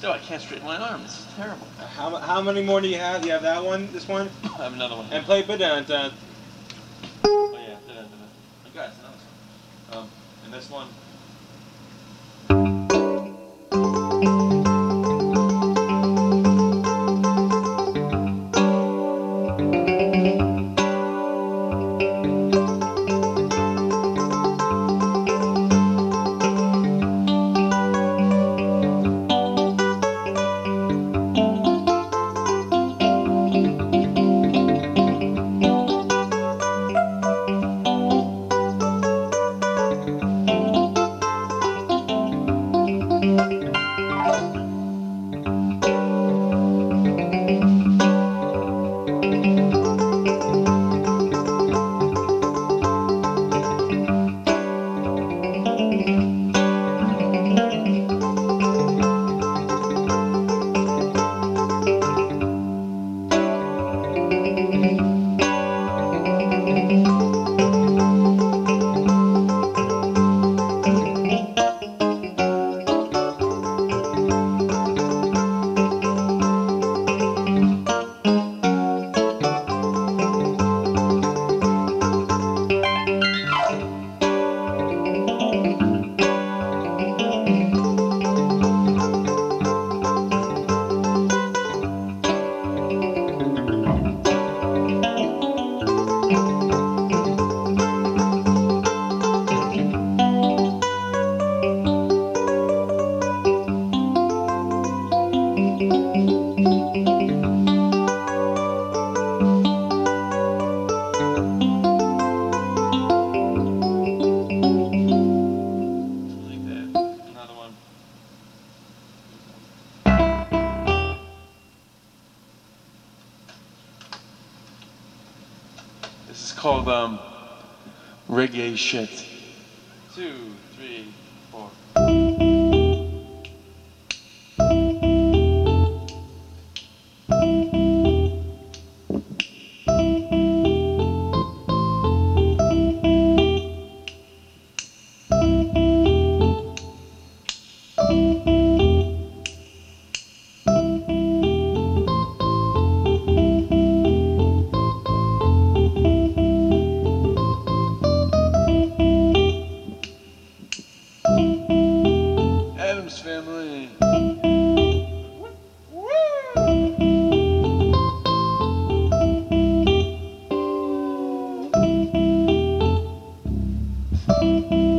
Still, I can't straighten my arm. This is terrible. How, how many more do you have? You have that one, this one, I have another one. and play Badanta. Oh yeah, da da da da. I got another one. Um, and this one. Shit. What's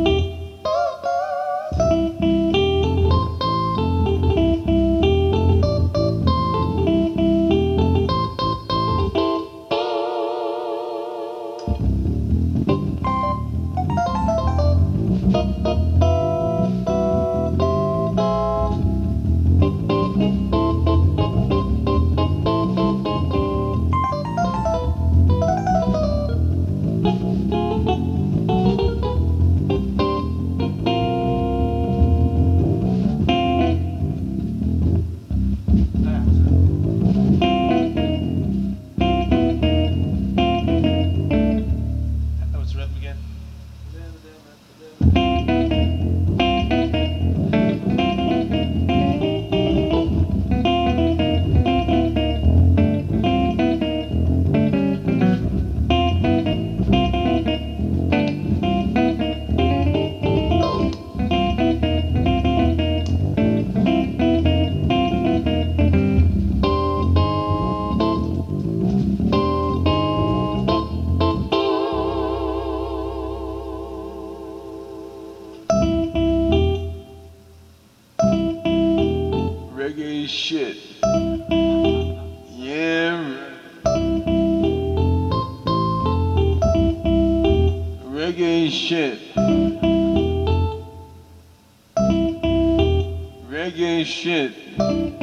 Reggae shit. Reggae shit.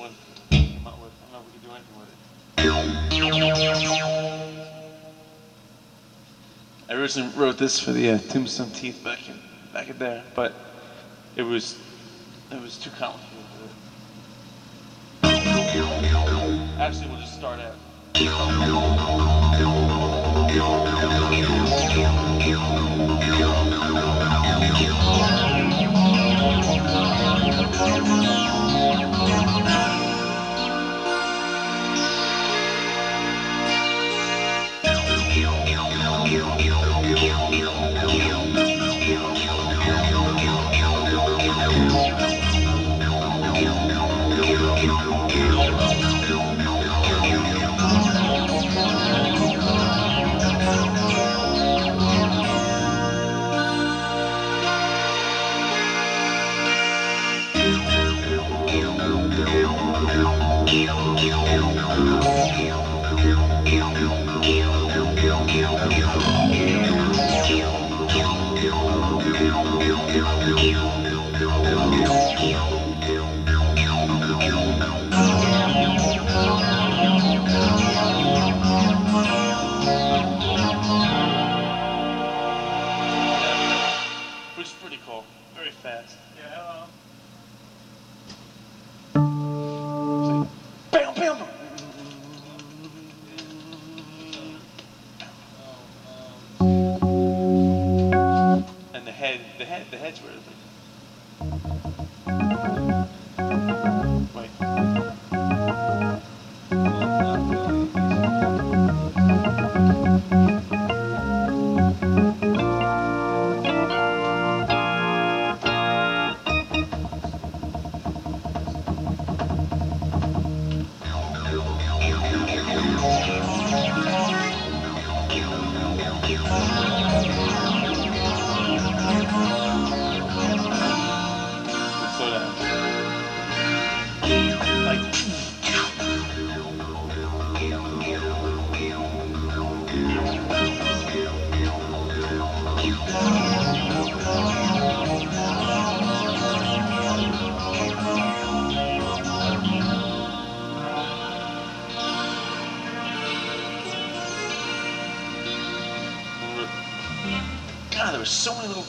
one with. I don't know if we can do anything with it. I originally wrote this for the uh, Tombstone Teeth back in back in there, but it was it was too complicated. Actually, we'll just start out. The head, the head, the head's where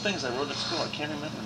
things I wrote at school. I can't remember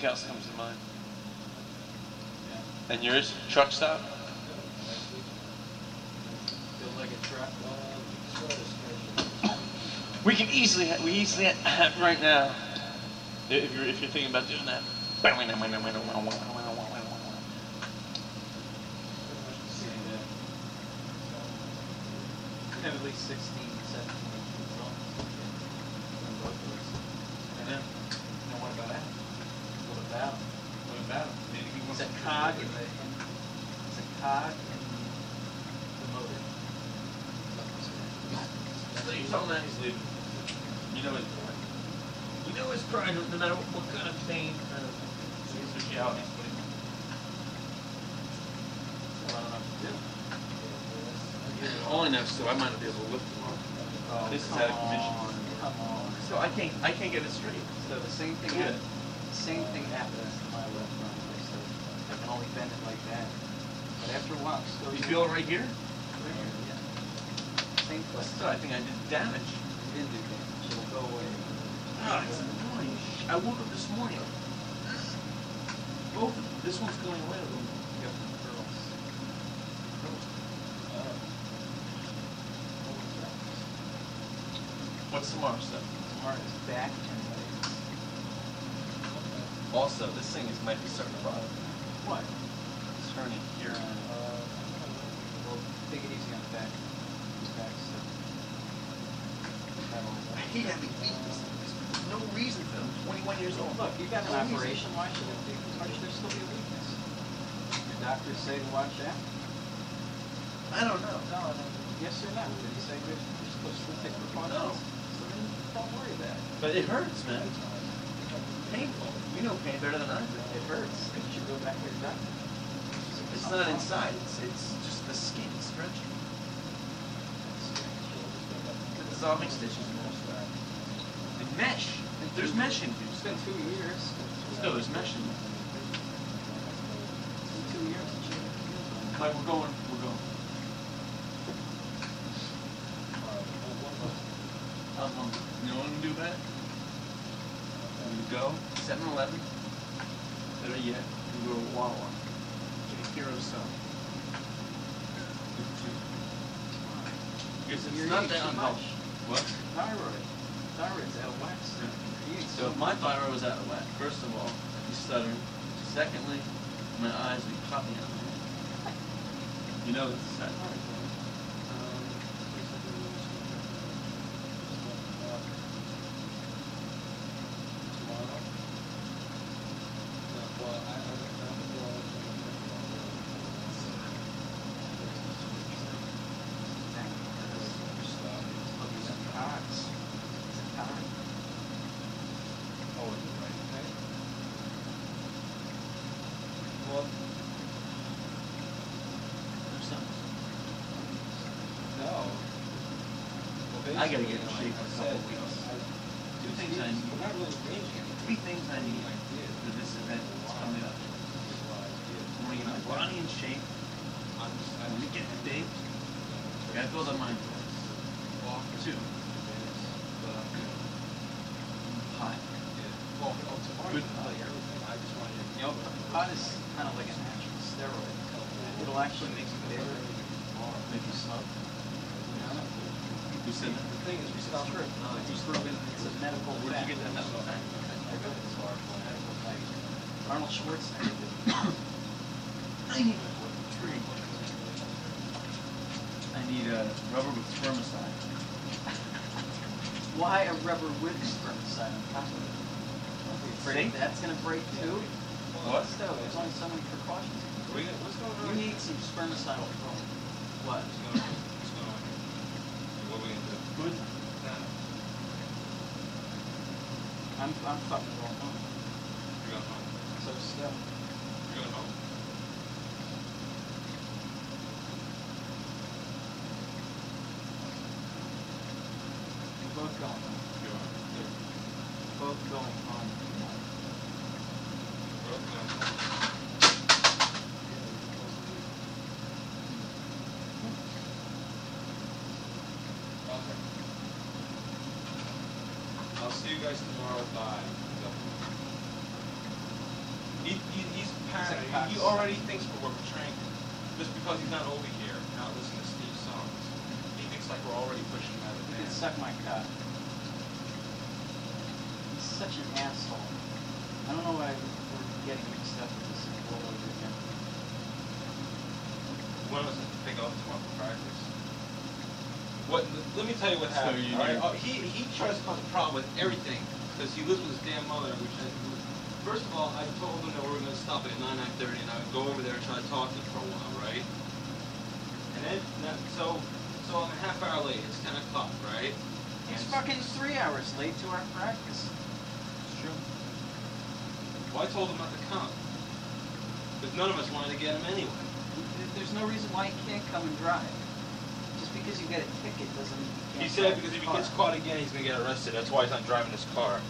Nothing else comes to mind. And yours? Truck stop? We can easily, ha- we easily ha- right now. If you're if you're thinking about doing that. At least 16, 17 songs on both of us. I know. Now what about that? What about? What about it? Maybe he It's wants a to- cog in the, in, it's a cog in the motor. So you tell him that he's leaving. You know his point. You know his pride, no matter what kind of pain, kind of. Yeah, he's putting. Well, I don't know what to do. All I know is so I might not be able to lift tomorrow. Oh, This is out of commission. on, Come on. So I can't I can't get it straight. So the same thing Yeah. happened, Same thing happens to my left arm. I said, I can only bend it like that. But after a while, still. You feel it right here? Right here, yeah. Same place. So I think I did damage. You didn't do damage. It'll go away. Ah, it's annoying. I woke up this morning. Both, this one's going away a little. You have some curls. What's tomorrow, Steph? Tomorrow is back and legs. Also, this thing is might be starting to rot. What? It's turning here. Well, take it easy on the back. His back's stiff. Metal. I hate having feet. There's no reason for them. 21 years old. Look, you've got an No reason. operation, why should it be, why should there still be a weakness? Your doctors say to watch that? I don't know. No, no. Yes or no? Did he say you're you're supposed to take precautions? No. So then, don't worry about it. But it hurts, man. Painful. You know pain better than I do. It hurts, you should go back to your. It's not inside. It's it's just the skin stretching. The dissolving stitches and all that. The mesh. There's mesh in It's been two years. No, there's mesh in there. It's two years since you. Mike, we're going. We're going. Um, you know when we do that? We go 7-Eleven. Better yet, to Wawa. Hero cell. Because it's You're not that much. What? Thyroid. Thyroid's out of whack. You eat So if my thyroid was out of whack, first of all, I'd be stuttering. Secondly, my eyes would be popping out. You know it's sad. I gotta get in shape for a couple weeks. Two things I need. Three things I need for this event that's coming up. I want to get my body in shape. I want to get big. I gotta build up my endurance. Two, hot. Well, oh, tomorrow Good. you can play everything. I just wanted You know, pot is kind of like a natural steroid. It'll actually make you bigger. Make you slow. Who said that? The thing is, we It's stopped. true. It's proven, it's a medical Where'd fact. you get that medical fact? I read it far from a medical fact. Did. I need a tree. I need a rubber with spermicide. Why a rubber with spermicide on top of it? Afraid that's gonna break too. What? Still, there's only so many precautions. We What's going on? You need some spermicidal foam. What? What's going on? What's going on here? What are we gonna do? Good. I'm, I'm fucking going home. You're going home? So still. You're going home? We're both going home. You're home. Both going home. We're both going home. Okay. I'll see you guys tomorrow five. He, he, he's paranoid. He, he already thinks we're, him. Just because he's not over here, not listening to Steve's songs. He thinks like we're already pushing him out of the You can band. Suck my cock. He's such an asshole. I don't know why we're getting mixed up with this all over again. One of us has to pick up tomorrow for practice. What? Let me tell you what So happened. you all right? need- Oh, he he tries to cause a problem with everything because he lives with his damn mother. Which I, first of all, I told him that we were going to stop at nine nine thirty, and I would go over there and try to talk to him for a while, right? And then now, so so I'm a half hour late. It's ten o'clock, right? He's fucking three hours late to our practice. It's true. Well, I told him not to come because none of us wanted to get him anyway. There's no reason why he can't come and drive. Just because you get a ticket doesn't mean you can't He said because if he gets caught again, he's gonna get arrested. That's why he's not driving his car.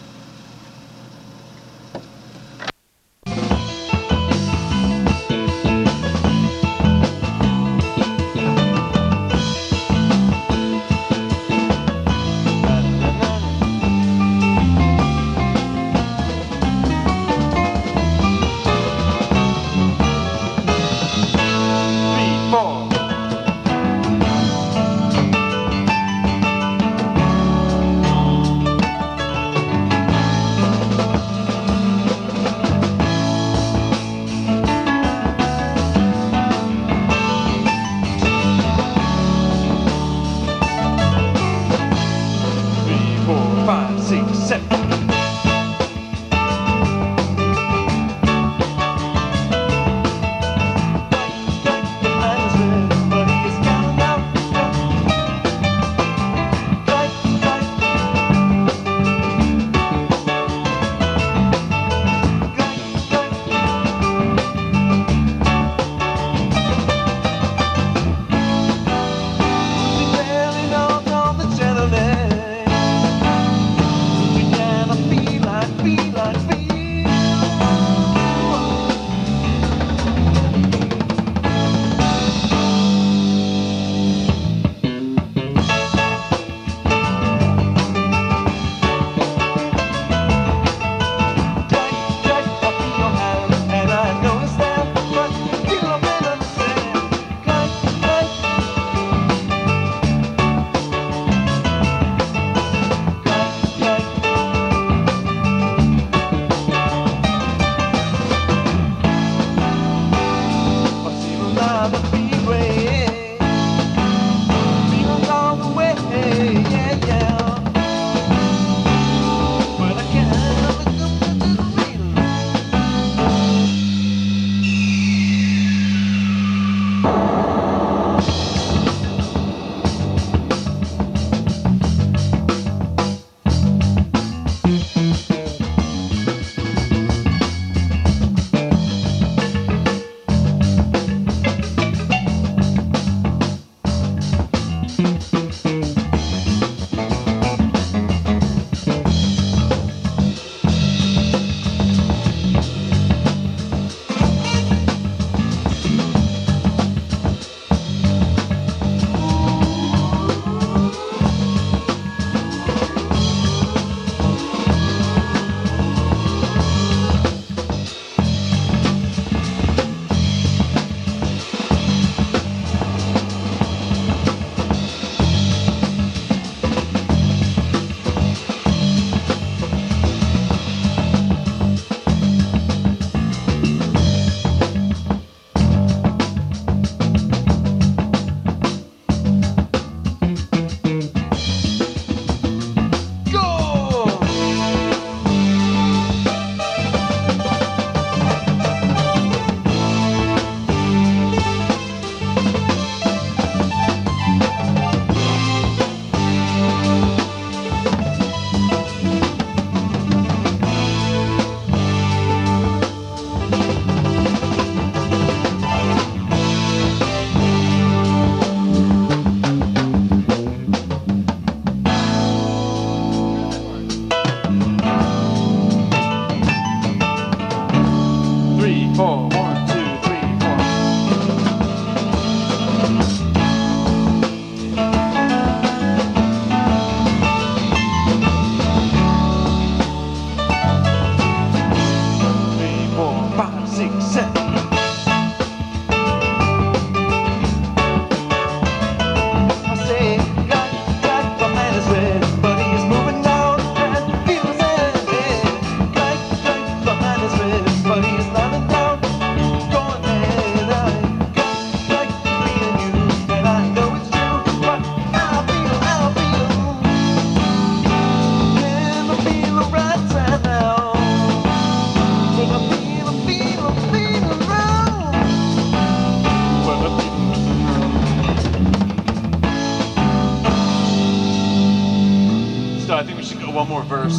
Verse.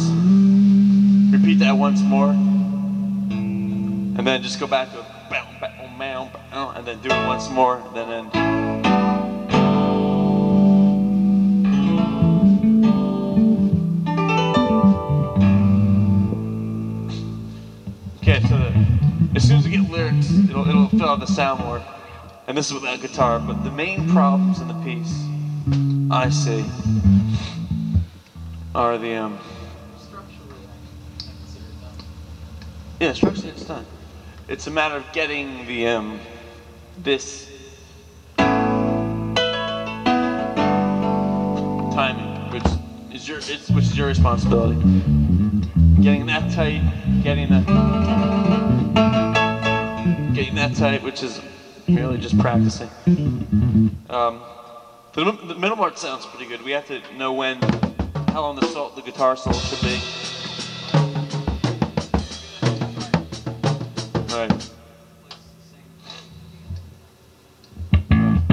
Repeat that once more. And then just go back to and then do it once more. and Then end. Okay, so the, as soon as we get lyrics, it'll, it'll fill out the sound more. And this is without guitar, but the main problems in the piece I see are the um yeah structurally it's done. It's a matter of getting the um this timing, which is your it's which is your responsibility. Getting that tight, getting that, getting that tight, which is really just practicing. Um, the, the middle part sounds pretty good. We have to know when, how long the solo, the guitar solo should be. Right.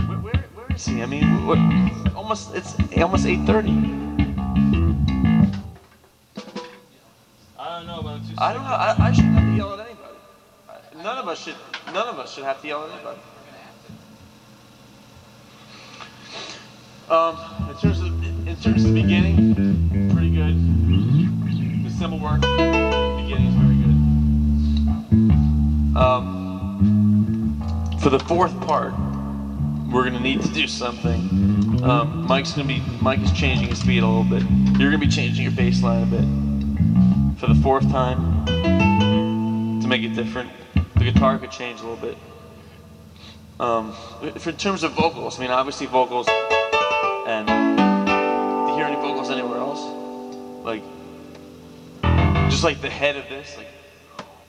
Where, where, where is he? I mean, what? Almost it's almost 8:30. I don't know, too I don't know. I, I shouldn't have to yell at anybody. I- None of us should. None of us should have to yell at anybody. Um, in terms of in terms of the beginning, pretty good. The cymbal work, beginning is very good. Um, for the fourth part, we're gonna need to do something. Um, Mike's gonna be Mike is changing his speed a little bit. You're gonna be changing your bass line a bit. For the fourth time, to make it different, the guitar could change a little bit. Um, for in terms of vocals, I mean, obviously vocals, and do you hear any vocals anywhere else? Like, just like the head of this, like,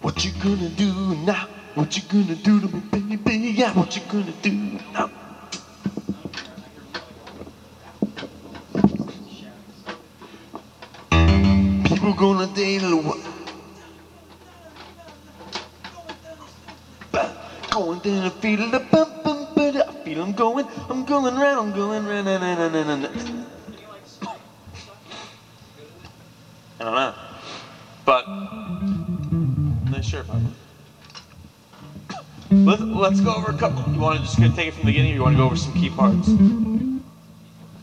what you gonna do now? What you gonna do to me, baby? Yeah, what you gonna do now? People gonna date a while. Going down the field, the bump, bump, but I feel I'm going, I'm going round, I'm going round, na, na, na, na, na. I don't know, but sure I. Let's, let's go over a couple. You want to just take it from the beginning, or you want to go over some key parts?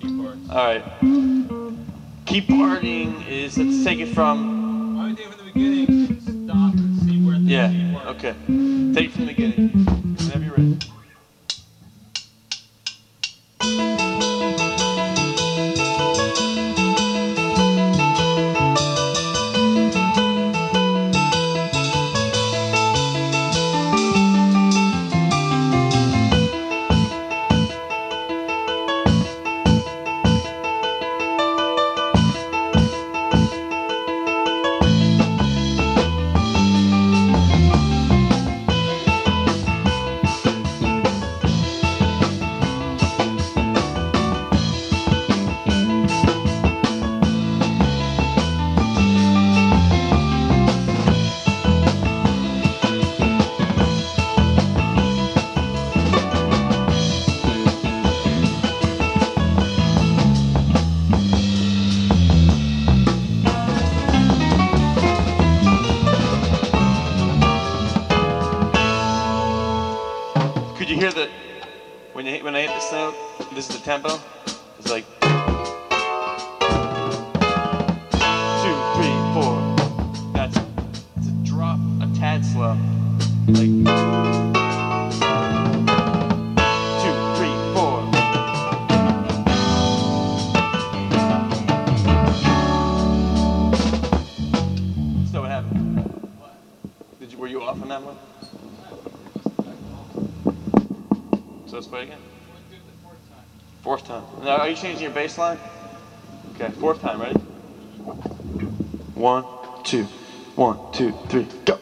Key parts. All right. Key parting is let's take it from I would take it from the beginning, stop and see where the key yeah. Okay. Take it from the beginning. Now, are you changing your bass line? Okay, fourth time, ready? One, two, one, two, three, go.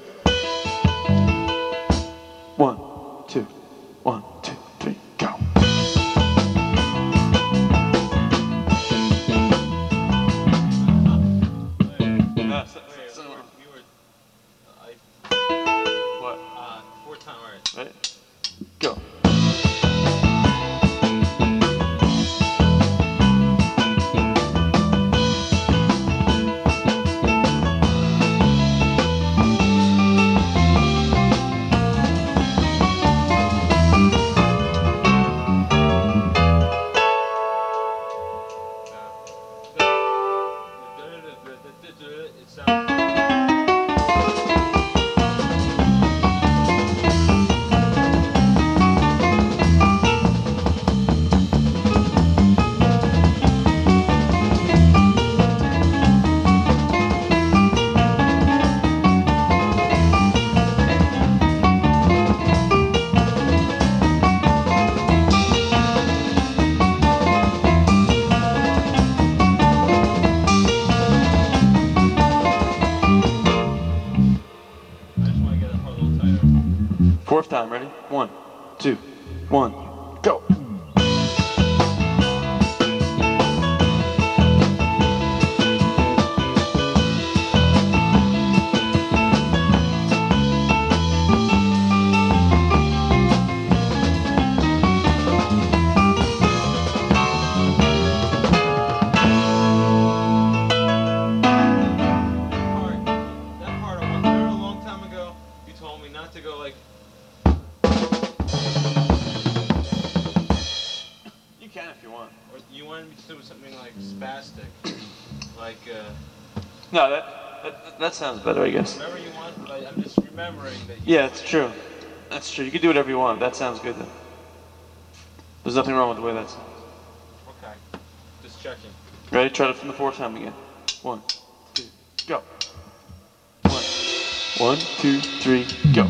One, better, I guess. whatever you want, but I'm just remembering that. Yeah, it's true. That's true. You can do whatever you want. That sounds good though. There's nothing wrong with the way that sounds. Okay. Just checking. Ready? Try it from the fourth time again. One, two, go. One, one, two, three, go.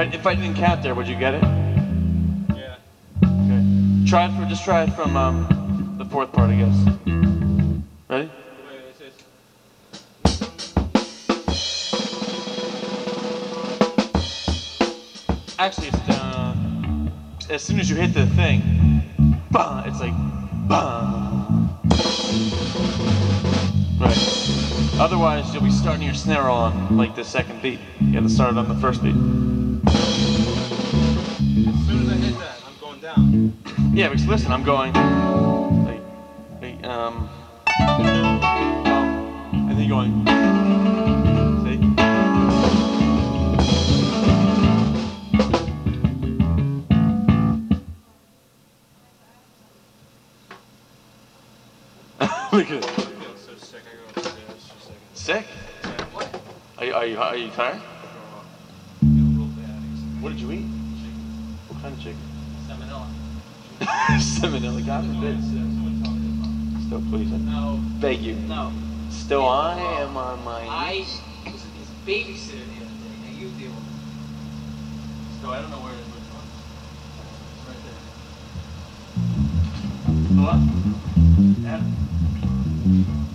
I, if I didn't count there, would you get it? Yeah. Okay. Try it from, just try it from um, the fourth part, I guess. on like the second beat. You had to start on the first beat. As soon as I hit that, I'm going down. Yeah, because listen, I'm going. Are you, are you, are you tired? What did you eat? What kind of chicken? Salmonella. Salmonella, God forbid. Still pleasing. No. Beg you. No. Still, I am on my. I was at this babysitter the other day. Now you deal with it. So I don't know where it is. Right there. Hello? Yeah.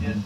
Yes,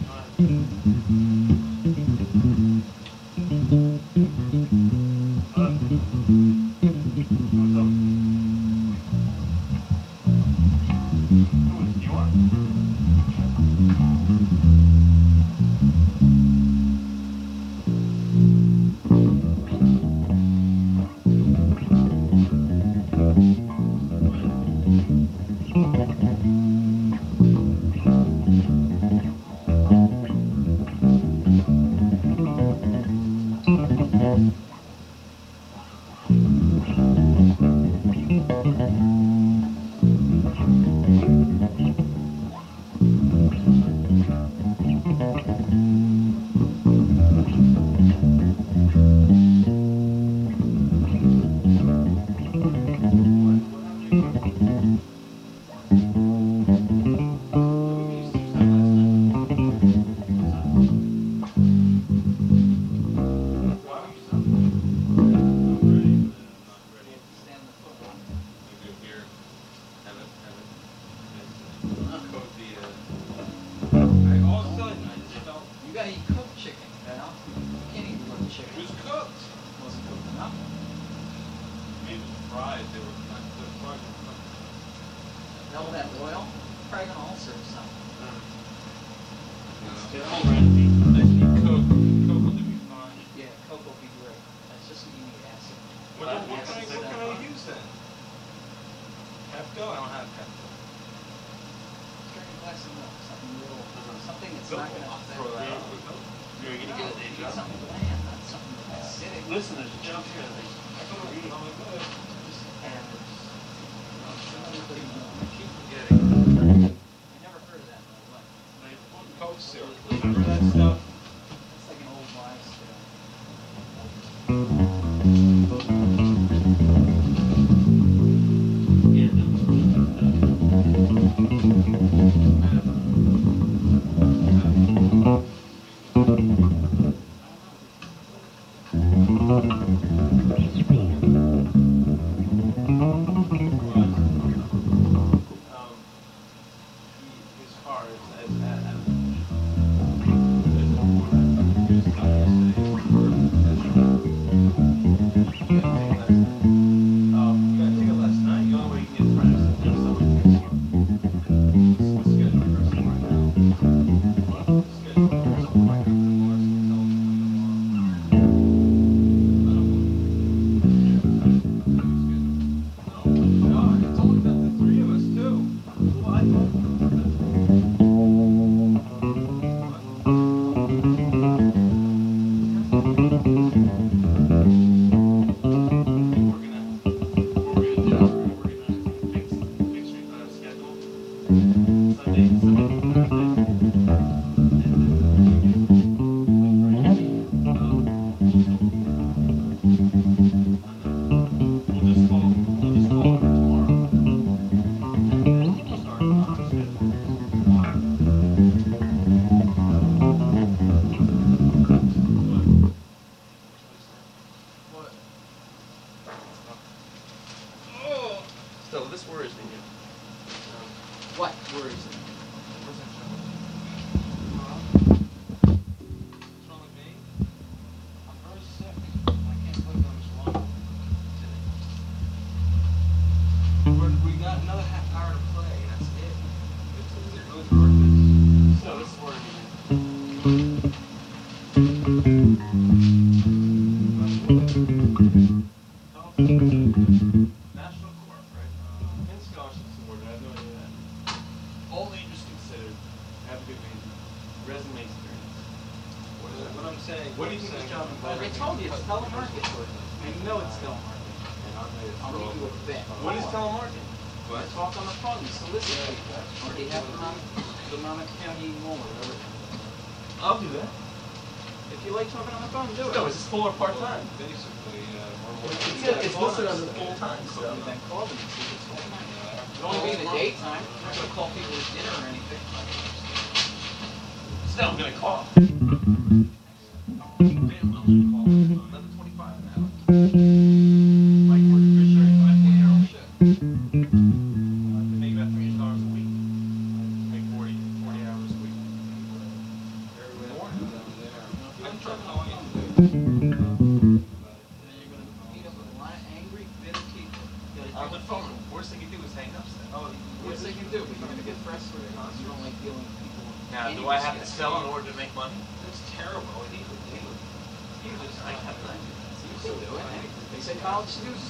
Um, he, as far as, as, as we got another half hour to play, and that's it. It's, it really perfect. So it's worth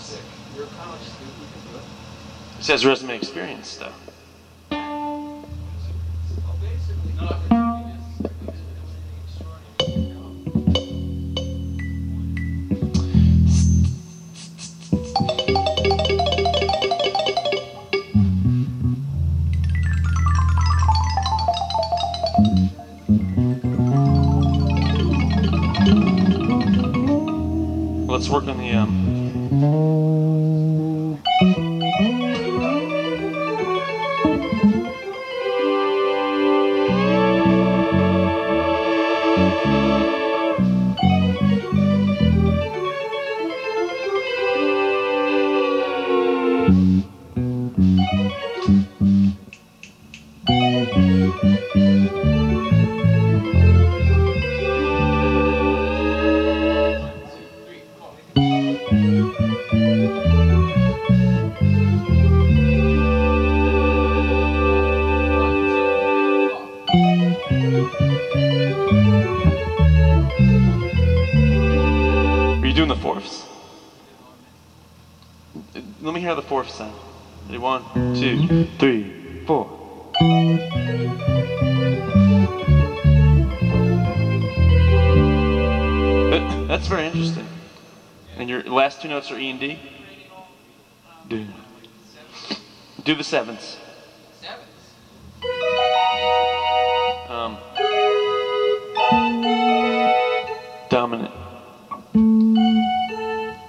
sick. You're a college student, you can do it. It says resume experience, though. Let's work on the um, And your last two notes are E and D? Do. Do the sevenths. Um, dominant.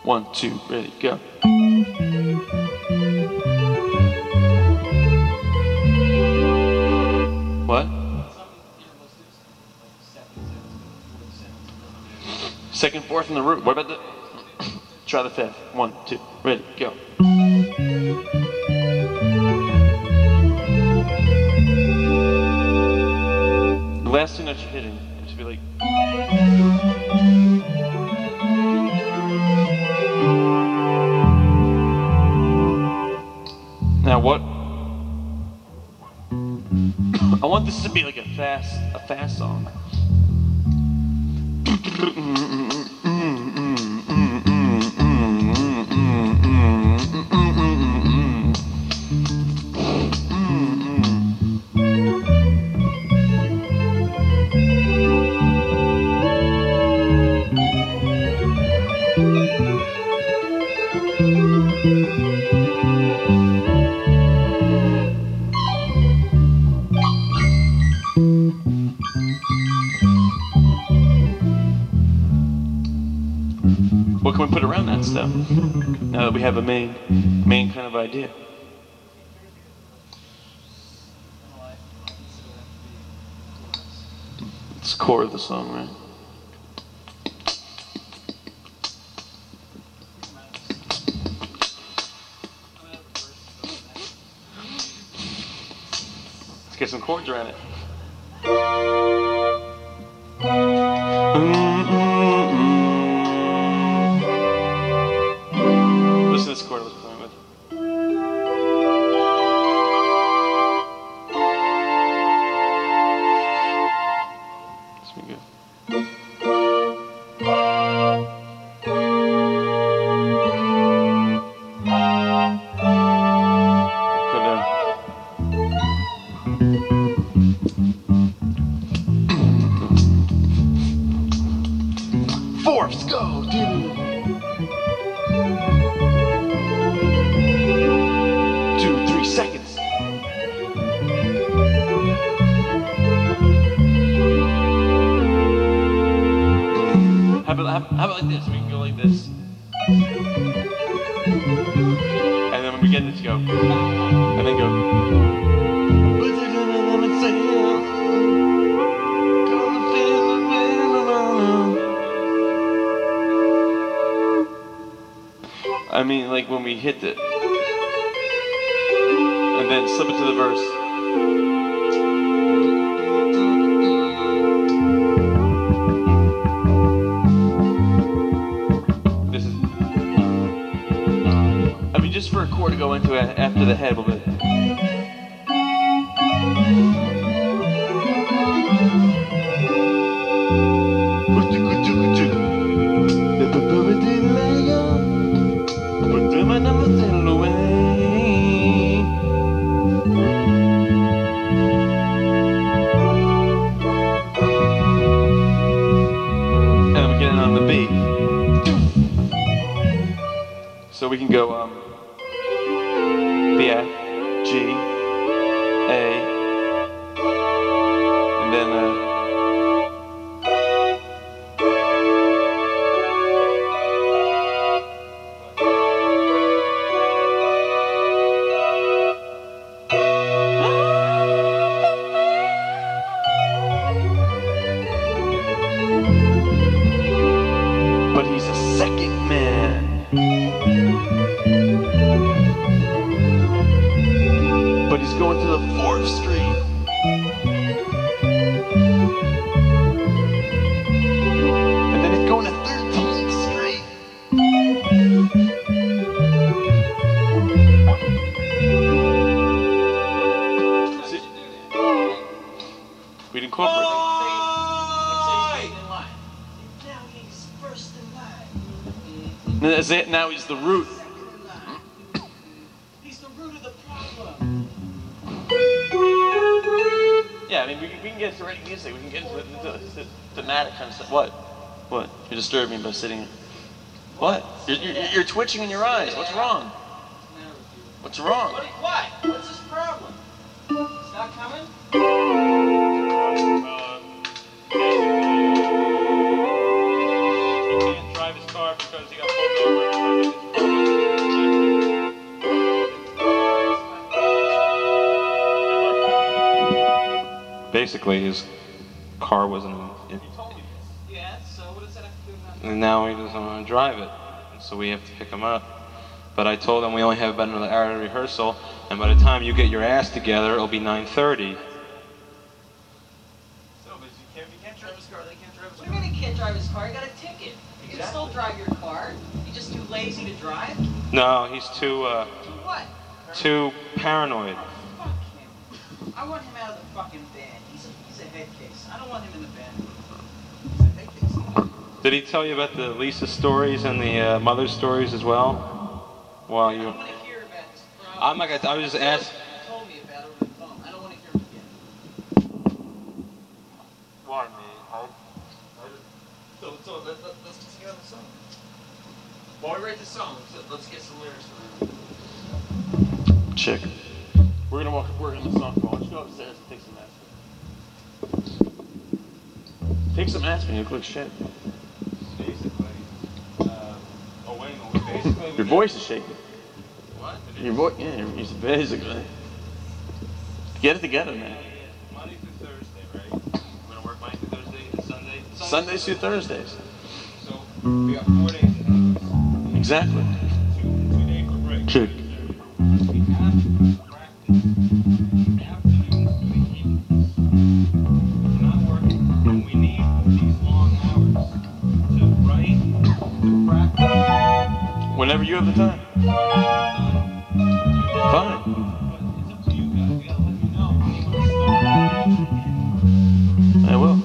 One, two, ready, go. What? Second, fourth, and the root. What about the. Try the fifth. One, two, ready, go. The last thing that you're hitting it should be like. Now what? I want this to be like a fast, a fast song. What can we put around that stuff? Now that we have a main, main kind of idea. It's the core of the song, right? Let's get some chords around it. I mean, like when we hit it, and then slip it to the verse. This is. I mean, just for a chord to go into it after the head a little bit. Go fourth street. And then he's going to 13th Street. See, We'd incorporate. Now he's first in line. That's it. Now he's the root. We can, get into writing music. We can get into the, the thematic kind of stuff. What? What? You're disturbing me by sitting. What? You're, you're, you're twitching in your eyes. What's wrong? What's wrong? What? What? What's his problem? It's not coming? Basically, his car wasn't. In, Yeah, so what does that have to do with nothing? and now he doesn't want to drive it, so we have to pick him up. But I told him we only have about another hour of rehearsal, and by the time you get your ass together, it'll be 9:30. So, but you can't, you can't drive his car. They can't drive his car. What do you mean he can't drive his car? He got a ticket. You can still drive your car. You just too lazy to drive? No, he's too uh, To what? too paranoid. Fuck him. I want him out of the fucking band. He's a, he's a head case. I don't want him in the band. Did he tell you about the Lisa stories and the uh, mother stories as well? Well, I you. don't want to hear about this problem. I'm not gonna. I was just asked. Told me about it over the phone. I don't want to hear it again. Why me? So, so let, let, let's just hear the song. While we write the song, let's, let's get some lyrics from Chick. We're gonna walk. We're gonna song. Why don't go upstairs and take some aspirin? Take some aspirin. You look like shit. Basically, uh, oh basically. Your voice is shaking. What? Your voice. Yeah, your basically. Get it together, man. Monday through Thursday, right? We're gonna work Monday through Thursday and Sunday. Sundays through Thursdays. So we got four days. Exactly. Two, two for break. Chick. whenever you have the time. Fine. I will.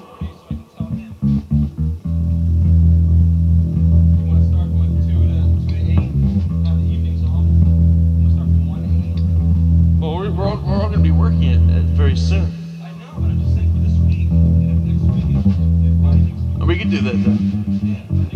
Well, we're, we're all, we're all going to be working it, very soon. I know, but I'm just saying for this week. We could do that then.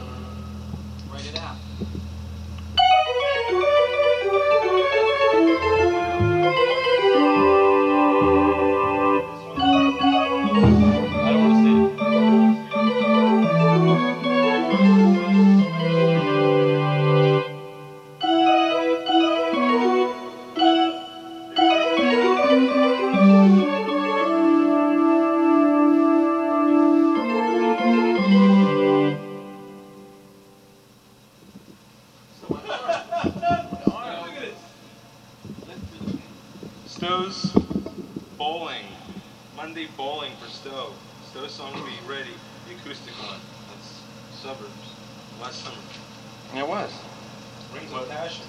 reload hash